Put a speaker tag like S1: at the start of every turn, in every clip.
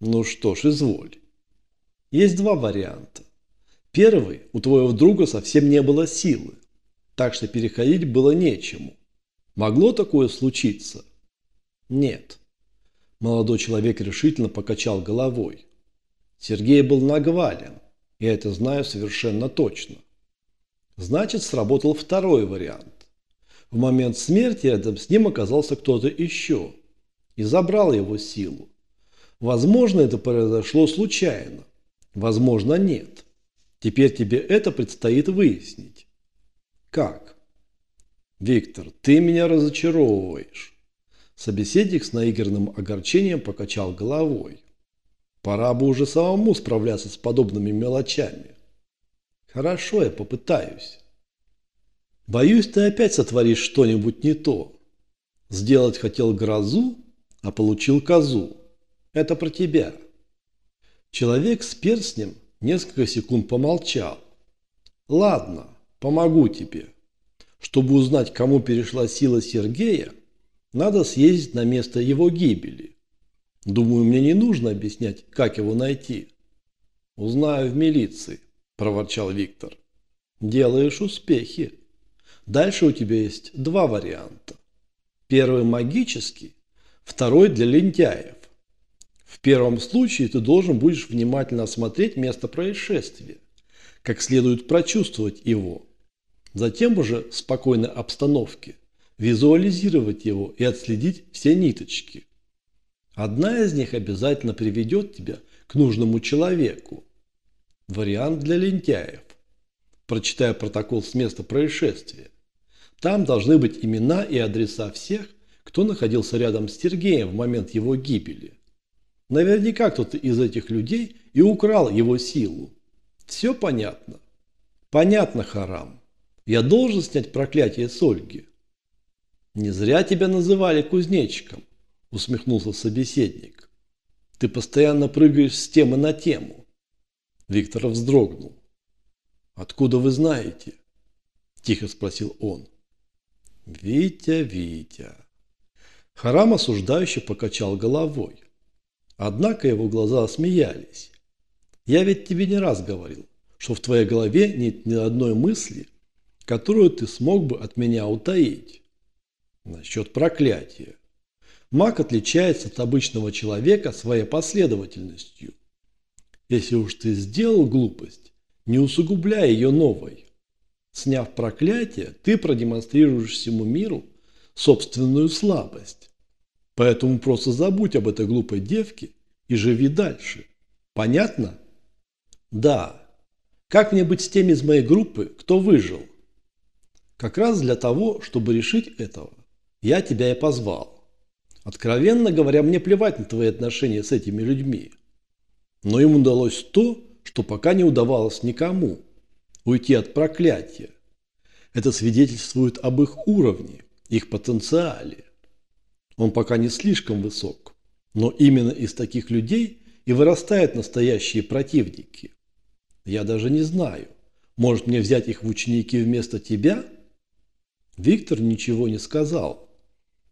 S1: Ну что ж, изволь. Есть два варианта. Первый, у твоего друга совсем не было силы, так что переходить было нечему. Могло такое случиться? Нет. Молодой человек решительно покачал головой. Сергей был нагвален, я это знаю совершенно точно. Значит, сработал второй вариант. В момент смерти рядом с ним оказался кто-то еще и забрал его силу. Возможно, это произошло случайно. Возможно, нет. Теперь тебе это предстоит выяснить. Как? Виктор, ты меня разочаровываешь. Собеседник с наигранным огорчением покачал головой. Пора бы уже самому справляться с подобными мелочами. Хорошо, я попытаюсь. Боюсь, ты опять сотворишь что-нибудь не то. Сделать хотел грозу, а получил козу. Это про тебя. Человек с перстнем несколько секунд помолчал. Ладно, помогу тебе. Чтобы узнать, кому перешла сила Сергея, надо съездить на место его гибели. Думаю, мне не нужно объяснять, как его найти. Узнаю в милиции, проворчал Виктор. Делаешь успехи. Дальше у тебя есть два варианта. Первый магический, второй для лентяев. Первом случае ты должен будешь внимательно осмотреть место происшествия, как следует прочувствовать его. Затем уже в спокойной обстановке – визуализировать его и отследить все ниточки. Одна из них обязательно приведет тебя к нужному человеку. Вариант для лентяев. Прочитай протокол с места происшествия. Там должны быть имена и адреса всех, кто находился рядом с Сергеем в момент его гибели. Наверняка кто-то из этих людей и украл его силу. Все понятно? Понятно, Харам. Я должен снять проклятие с Ольги. «Не зря тебя называли кузнечиком», – усмехнулся собеседник. «Ты постоянно прыгаешь с темы на тему». Виктор вздрогнул. «Откуда вы знаете?» – тихо спросил он. «Витя, Витя». Харам осуждающе покачал головой. Однако его глаза смеялись. «Я ведь тебе не раз говорил, что в твоей голове нет ни одной мысли, которую ты смог бы от меня утаить. Насчет проклятия. Маг отличается от обычного человека своей последовательностью. Если уж ты сделал глупость, не усугубляй ее новой. Сняв проклятие, ты продемонстрируешь всему миру собственную слабость. Поэтому просто забудь об этой глупой девке и живи дальше. Понятно? Да. Как мне быть с теми из моей группы, кто выжил? Как раз для того, чтобы решить этого, я тебя и позвал. Откровенно говоря, мне плевать на твои отношения с этими людьми. Но им удалось то, что пока не удавалось никому – уйти от проклятия. Это свидетельствует об их уровне, их потенциале. Он пока не слишком высок, но именно из таких людей и вырастают настоящие противники. Я даже не знаю, может мне взять их в ученики вместо тебя? Виктор ничего не сказал,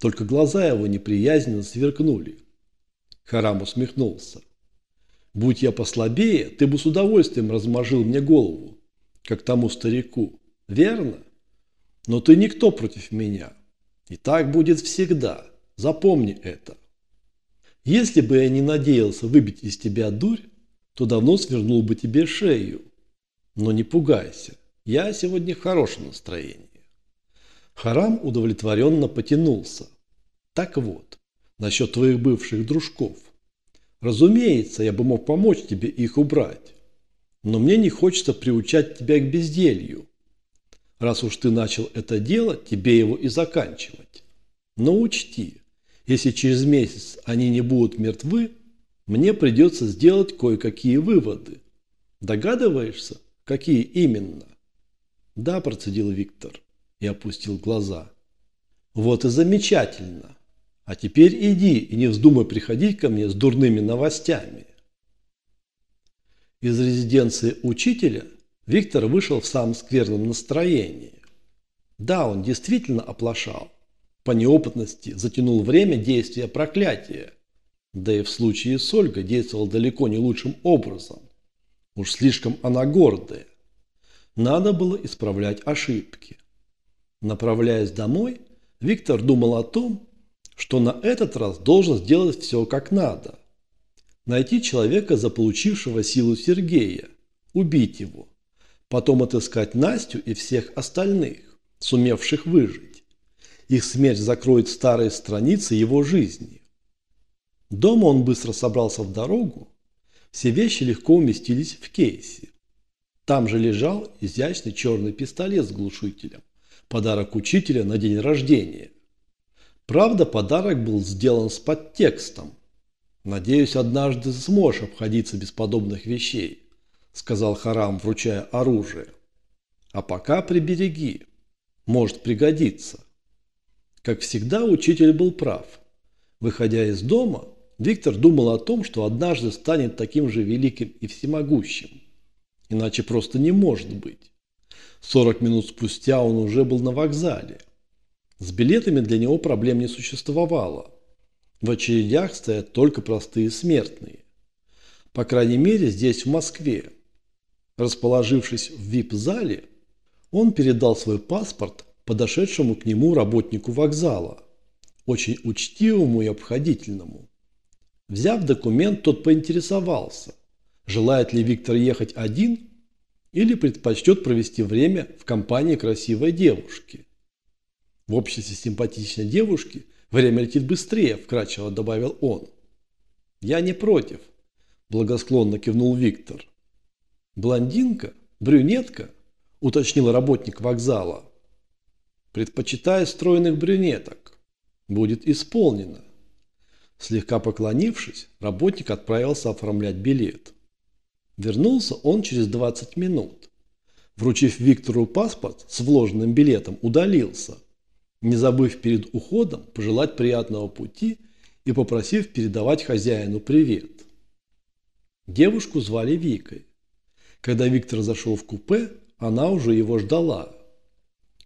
S1: только глаза его неприязненно сверкнули. Харам усмехнулся. «Будь я послабее, ты бы с удовольствием размажил мне голову, как тому старику. Верно? Но ты никто против меня. И так будет всегда. Запомни это. Если бы я не надеялся выбить из тебя дурь, то давно свернул бы тебе шею. Но не пугайся, я сегодня в хорошем настроении. Харам удовлетворенно потянулся. Так вот, насчет твоих бывших дружков. Разумеется, я бы мог помочь тебе их убрать. Но мне не хочется приучать тебя к безделью. Раз уж ты начал это делать, тебе его и заканчивать. Но учти, если через месяц они не будут мертвы, мне придется сделать кое-какие выводы. Догадываешься, какие именно? Да, процедил Виктор и опустил глаза. Вот и замечательно. А теперь иди и не вздумай приходить ко мне с дурными новостями. Из резиденции учителя Виктор вышел в самом скверном настроении. Да, он действительно оплошал. По неопытности затянул время действия проклятия. Да и в случае с Ольгой действовал далеко не лучшим образом. Уж слишком она гордая. Надо было исправлять ошибки. Направляясь домой, Виктор думал о том, что на этот раз должен сделать все как надо. Найти человека, заполучившего силу Сергея, убить его, потом отыскать Настю и всех остальных, сумевших выжить. Их смерть закроет старые страницы его жизни. Дома он быстро собрался в дорогу, все вещи легко уместились в кейсе. Там же лежал изящный черный пистолет с глушителем, подарок учителя на день рождения. Правда, подарок был сделан с подтекстом. «Надеюсь, однажды сможешь обходиться без подобных вещей», сказал Харам, вручая оружие. «А пока прибереги. Может пригодиться». Как всегда, учитель был прав. Выходя из дома, Виктор думал о том, что однажды станет таким же великим и всемогущим. Иначе просто не может быть. 40 минут спустя он уже был на вокзале. С билетами для него проблем не существовало. В очередях стоят только простые смертные. По крайней мере, здесь, в Москве. Расположившись в вип-зале, он передал свой паспорт подошедшему к нему работнику вокзала, очень учтивому и обходительному. Взяв документ, тот поинтересовался, желает ли Виктор ехать один или предпочтет провести время в компании красивой девушки. В обществе симпатичной девушки время летит быстрее, вкратчиво добавил он. Я не против, благосклонно кивнул Виктор. Блондинка? Брюнетка? Уточнил работник вокзала. Предпочитаю стройных брюнеток. Будет исполнено. Слегка поклонившись, работник отправился оформлять билет. Вернулся он через 20 минут. Вручив Виктору паспорт с вложенным билетом, удалился, не забыв перед уходом пожелать приятного пути и попросив передавать хозяину привет. Девушку звали Викой. Когда Виктор зашел в купе, она уже его ждала.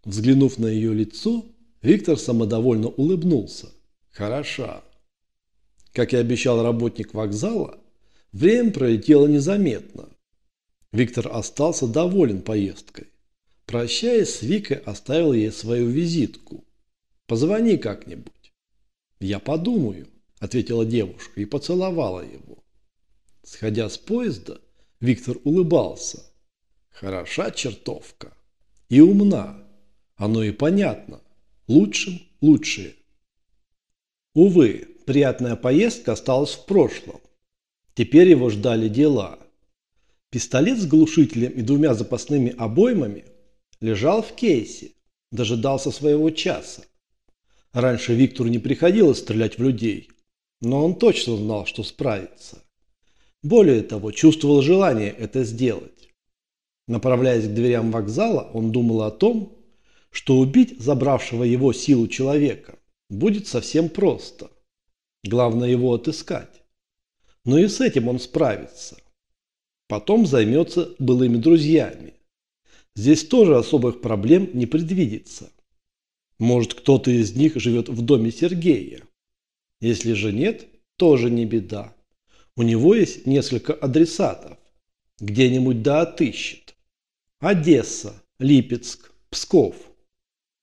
S1: Взглянув на ее лицо, Виктор самодовольно улыбнулся. Хороша. Как и обещал работник вокзала, время пролетело незаметно. Виктор остался доволен поездкой. Прощаясь с Викой, оставил ей свою визитку. «Позвони как-нибудь». «Я подумаю», – ответила девушка и поцеловала его. Сходя с поезда, Виктор улыбался. «Хороша чертовка. И умна. Оно и понятно. Лучшим лучшее». Увы, приятная поездка осталась в прошлом. Теперь его ждали дела. Пистолет с глушителем и двумя запасными обоймами лежал в кейсе, дожидался своего часа. Раньше Виктору не приходилось стрелять в людей, но он точно знал, что справится. Более того, чувствовал желание это сделать. Направляясь к дверям вокзала, он думал о том, что убить забравшего его силу человека будет совсем просто. Главное его отыскать. Но и с этим он справится. Потом займется былыми друзьями. Здесь тоже особых проблем не предвидится. Может, кто-то из них живет в доме Сергея. Если же нет, тоже не беда. У него есть несколько адресатов. Где-нибудь да отыщет. Одесса, Липецк, Псков.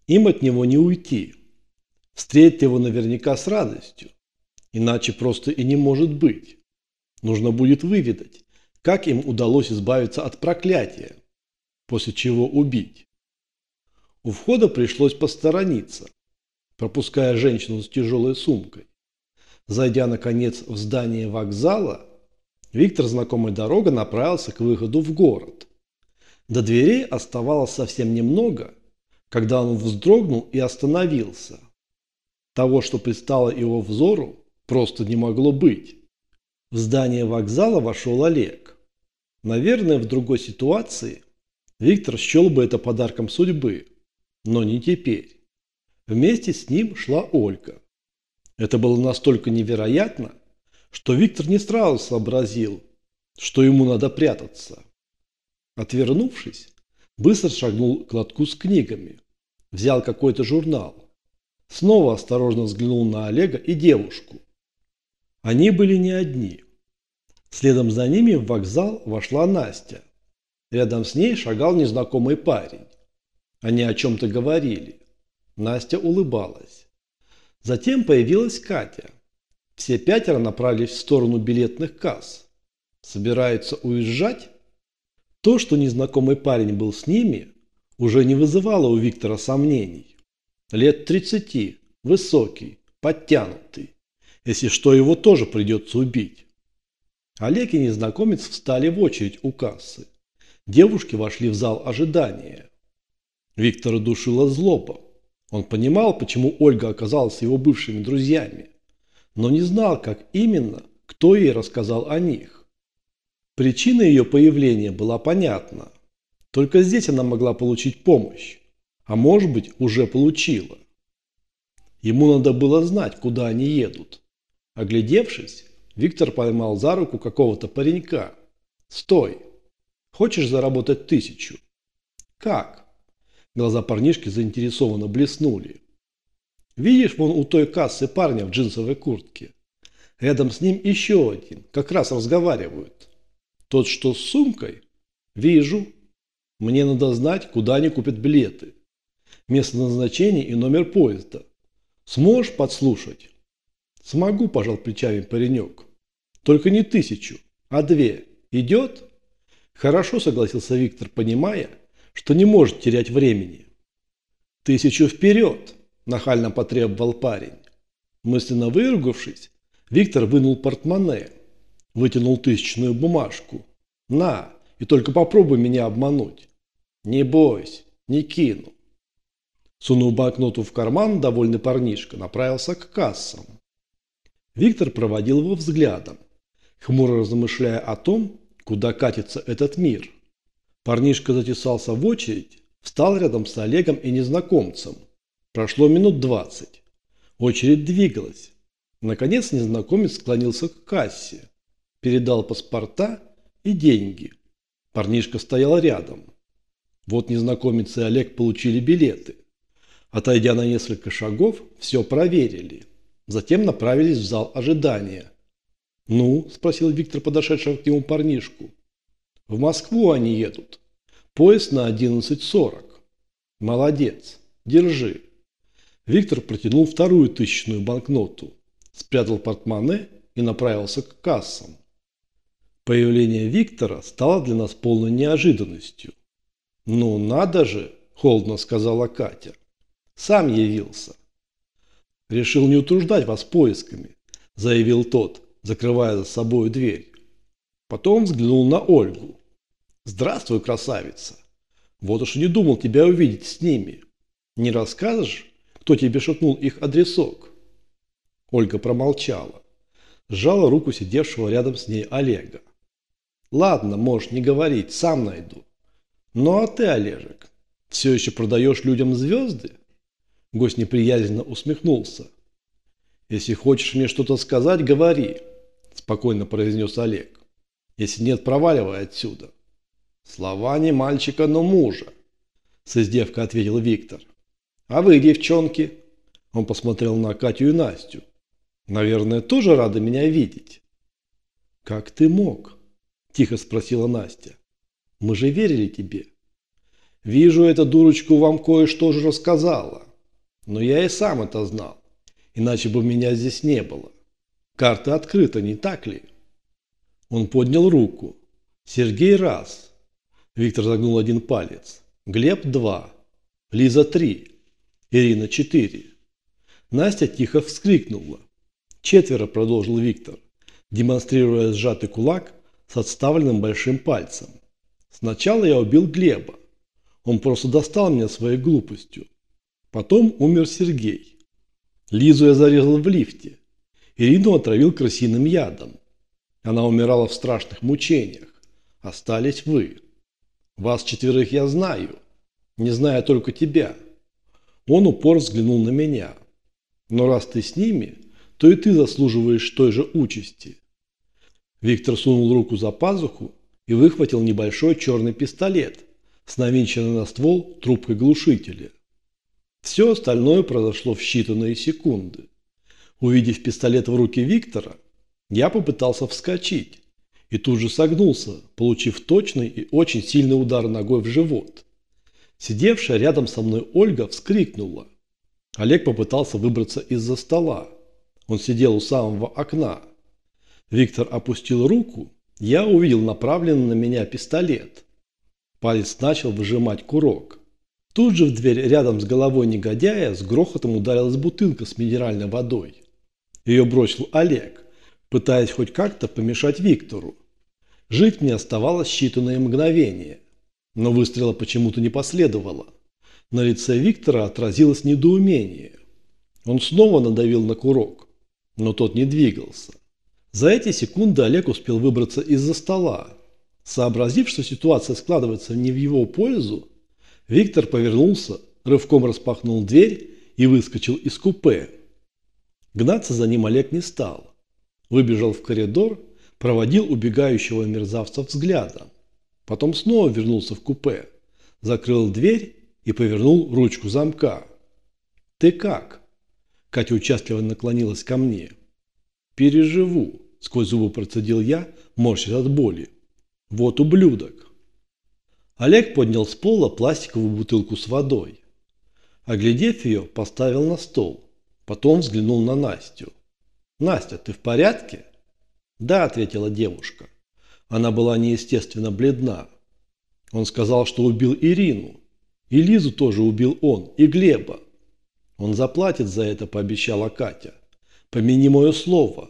S1: Им от него не уйти. Встретит его наверняка с радостью. Иначе просто и не может быть. Нужно будет выведать, как им удалось избавиться от проклятия, после чего убить. У входа пришлось посторониться, пропуская женщину с тяжелой сумкой. Зайдя, наконец, в здание вокзала, Виктор знакомой дорогой направился к выходу в город. До дверей оставалось совсем немного, когда он вздрогнул и остановился. Того, что предстало его взору, просто не могло быть. В здание вокзала вошел Олег. Наверное, в другой ситуации Виктор счел бы это подарком судьбы, но не теперь. Вместе с ним шла Ольга. Это было настолько невероятно, что Виктор не сразу сообразил, что ему надо прятаться. Отвернувшись, быстро шагнул к лотку с книгами, взял какой-то журнал, снова осторожно взглянул на Олега и девушку. Они были не одни. Следом за ними в вокзал вошла Настя. Рядом с ней шагал незнакомый парень. Они о чем-то говорили. Настя улыбалась. Затем появилась Катя. Все пятеро направились в сторону билетных касс. Собираются уезжать? То, что незнакомый парень был с ними, уже не вызывало у Виктора сомнений. Лет тридцати, высокий, подтянутый. Если что, его тоже придется убить. Олег и незнакомец встали в очередь у кассы. Девушки вошли в зал ожидания. Виктора душила злоба. Он понимал, почему Ольга оказалась его бывшими друзьями, но не знал, как именно, кто ей рассказал о них. Причина ее появления была понятна. Только здесь она могла получить помощь, а может быть уже получила. Ему надо было знать, куда они едут. Оглядевшись, Виктор поймал за руку какого-то паренька. «Стой! Хочешь заработать тысячу?» «Как?» Глаза парнишки заинтересованно блеснули. «Видишь вон у той кассы парня в джинсовой куртке? Рядом с ним еще один, как раз разговаривают. Тот, что с сумкой? Вижу. Мне надо знать, куда они купят билеты. Место назначения и номер поезда. Сможешь подслушать?» «Смогу», – пожал плечами паренек. «Только не тысячу, а две. Идет?» «Хорошо», – согласился Виктор, понимая, что не может терять времени. «Тысячу вперед!» – нахально потребовал парень. Мысленно выругавшись, Виктор вынул портмоне, вытянул тысячную бумажку. «На, и только попробуй меня обмануть». «Не бойся, не кину». Сунув банкноту в карман, довольный парнишка направился к кассам. Виктор проводил его взглядом, хмуро размышляя о том, куда катится этот мир. Парнишка затесался в очередь, встал рядом с Олегом и незнакомцем. Прошло минут двадцать. Очередь двигалась. Наконец незнакомец склонился к кассе, передал паспорта и деньги. Парнишка стоял рядом. Вот незнакомец и Олег получили билеты. Отойдя на несколько шагов, все проверили. Затем направились в зал ожидания. «Ну?» – спросил Виктор подошедшего к нему парнишку. «В Москву они едут. Поезд на 11.40. Молодец. Держи». Виктор протянул вторую тысячную банкноту, спрятал портмоне и направился к кассам. Появление Виктора стало для нас полной неожиданностью. «Ну надо же!» – холодно сказала Катя. «Сам явился. «Решил не утруждать вас поисками», – заявил тот, закрывая за собой дверь. Потом взглянул на Ольгу. «Здравствуй, красавица! Вот уж не думал тебя увидеть с ними. Не расскажешь, кто тебе шепнул их адресок?» Ольга промолчала. Сжала руку сидевшего рядом с ней Олега. «Ладно, можешь не говорить, сам найду. Ну а ты, Олежек, все еще продаешь людям звезды?» Гость неприязненно усмехнулся. «Если хочешь мне что-то сказать, говори», – спокойно произнес Олег. «Если нет, проваливай отсюда». «Слова не мальчика, но мужа», – с издевкой ответил Виктор. «А вы, девчонки?» Он посмотрел на Катю и Настю. «Наверное, тоже рады меня видеть». «Как ты мог?» – тихо спросила Настя. «Мы же верили тебе». «Вижу, эта дурочка вам кое-что же рассказала». Но я и сам это знал, иначе бы меня здесь не было. Карта открыта, не так ли? Он поднял руку. Сергей раз. Виктор загнул один палец. Глеб два. Лиза три. Ирина четыре. Настя тихо вскрикнула. Четверо, продолжил Виктор, демонстрируя сжатый кулак с отставленным большим пальцем. Сначала я убил Глеба. Он просто достал меня своей глупостью. Потом умер Сергей. Лизу я зарезал в лифте. Ирину отравил крысиным ядом. Она умирала в страшных мучениях. Остались вы. Вас четверых я знаю. Не зная только тебя. Он упор взглянул на меня. Но раз ты с ними, то и ты заслуживаешь той же участи. Виктор сунул руку за пазуху и выхватил небольшой черный пистолет с навинченной на ствол трубкой глушителя. Все остальное произошло в считанные секунды. Увидев пистолет в руке Виктора, Я попытался вскочить и тут же согнулся, получив точный и очень сильный удар ногой в живот. Сидевшая рядом со мной Ольга вскрикнула. Олег попытался выбраться из-за стола. Он сидел у самого окна. Виктор опустил руку. Я увидел направленный на меня пистолет. Палец начал выжимать курок. Тут же в дверь рядом с головой негодяя с грохотом ударилась бутылка с минеральной водой. Ее бросил Олег, пытаясь хоть как-то помешать Виктору. Жить мне оставалось считанные мгновения. Но выстрела почему-то не последовало. На лице Виктора отразилось недоумение. Он снова надавил на курок, но тот не двигался. За эти секунды Олег успел выбраться из-за стола. Сообразив, что ситуация складывается не в его пользу, Виктор повернулся, рывком распахнул дверь и выскочил из купе. Гнаться за ним Олег не стал. Выбежал в коридор, проводил убегающего мерзавца взглядом. Потом снова вернулся в купе, закрыл дверь и повернул ручку замка. «Ты как?» Катя участливо наклонилась ко мне. «Переживу», – сквозь зубы процедил я, морщась от боли. «Вот ублюдок». Олег поднял с пола пластиковую бутылку с водой. Оглядев ее, поставил на стол. Потом взглянул на Настю. «Настя, ты в порядке?» «Да», – ответила девушка. Она была неестественно бледна. Он сказал, что убил Ирину. И Лизу тоже убил он, и Глеба. Он заплатит за это, пообещала Катя. Помяни мое слово.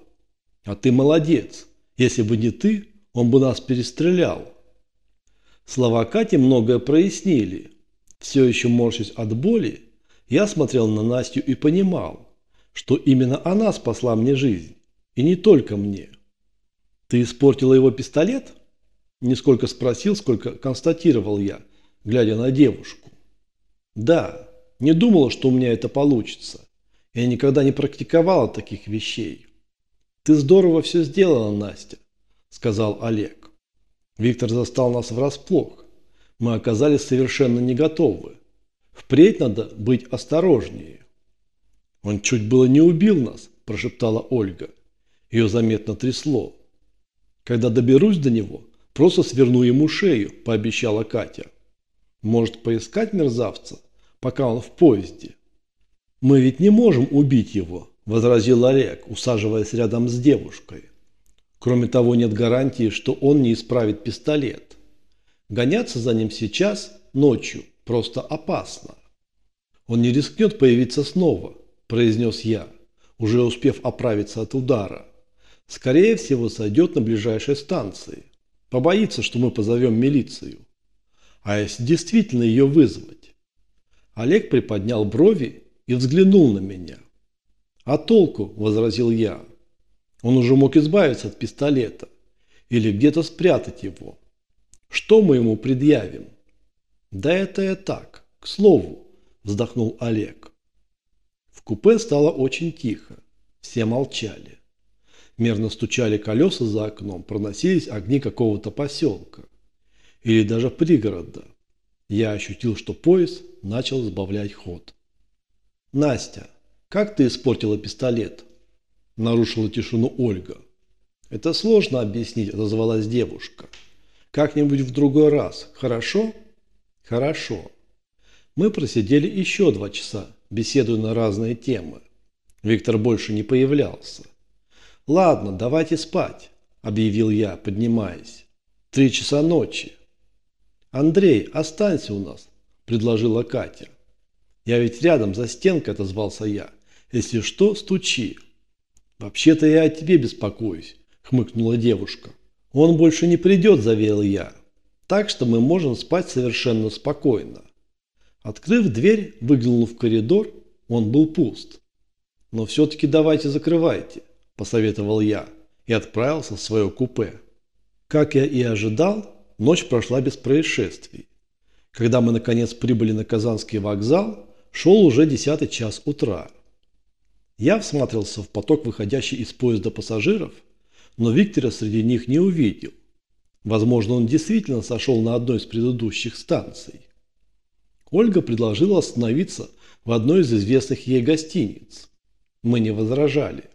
S1: А ты молодец. Если бы не ты, он бы нас перестрелял. Слова Кати многое прояснили. Все еще морщась от боли, я смотрел на Настю и понимал, что именно она спасла мне жизнь. И не только мне. «Ты испортила его пистолет?» Не сколько спросил, сколько констатировал я, глядя на девушку. «Да, не думала, что у меня это получится. Я никогда не практиковала таких вещей». «Ты здорово все сделала, Настя», – сказал Олег. Виктор застал нас врасплох. Мы оказались совершенно не готовы. Впредь надо быть осторожнее. «Он чуть было не убил нас», – прошептала Ольга. Ее заметно трясло. Когда доберусь до него, просто сверну ему шею, пообещала Катя. Может поискать мерзавца, пока он в поезде? Мы ведь не можем убить его, возразил Олег, усаживаясь рядом с девушкой. Кроме того, нет гарантии, что он не исправит пистолет. Гоняться за ним сейчас, ночью, просто опасно. Он не рискнет появиться снова, произнес я, уже успев оправиться от удара. Скорее всего, сойдет на ближайшей станции. Побоится, что мы позовем милицию. А если действительно ее вызвать? Олег приподнял брови и взглянул на меня. «А толку?» – возразил я. «Он уже мог избавиться от пистолета или где-то спрятать его. Что мы ему предъявим?» «Да это я так, к слову», – вздохнул Олег. В купе стало очень тихо. Все молчали. Мерно стучали колеса за окном, проносились огни какого-то поселка. Или даже пригорода. Я ощутил, что поезд начал сбавлять ход. «Настя, как ты испортила пистолет?» Нарушила тишину Ольга. «Это сложно объяснить», – отозвалась девушка. «Как-нибудь в другой раз, хорошо?» «Хорошо». Мы просидели еще два часа, беседуя на разные темы. Виктор больше не появлялся. «Ладно, давайте спать», – объявил я, поднимаясь. «Три часа ночи». «Андрей, останься у нас», – предложила Катя. «Я ведь рядом, за стенкой», – отозвался я. «Если что, стучи». «Вообще-то я о тебе беспокоюсь», – хмыкнула девушка. «Он больше не придет», – заверил я. «Так что мы можем спать совершенно спокойно». Открыв дверь, выглянул в коридор, он был пуст. «Но все-таки давайте закрывайте», – посоветовал я и отправился в свое купе. Как я и ожидал, ночь прошла без происшествий. Когда мы наконец прибыли на Казанский вокзал, шел уже десятый час утра. Я всматривался в поток выходящий из поезда пассажиров, но Виктора среди них не увидел. Возможно, он действительно сошел на одной из предыдущих станций. Ольга предложила остановиться в одной из известных ей гостиниц. Мы не возражали.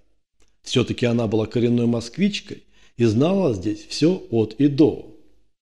S1: Все-таки она была коренной москвичкой и знала здесь все от и до.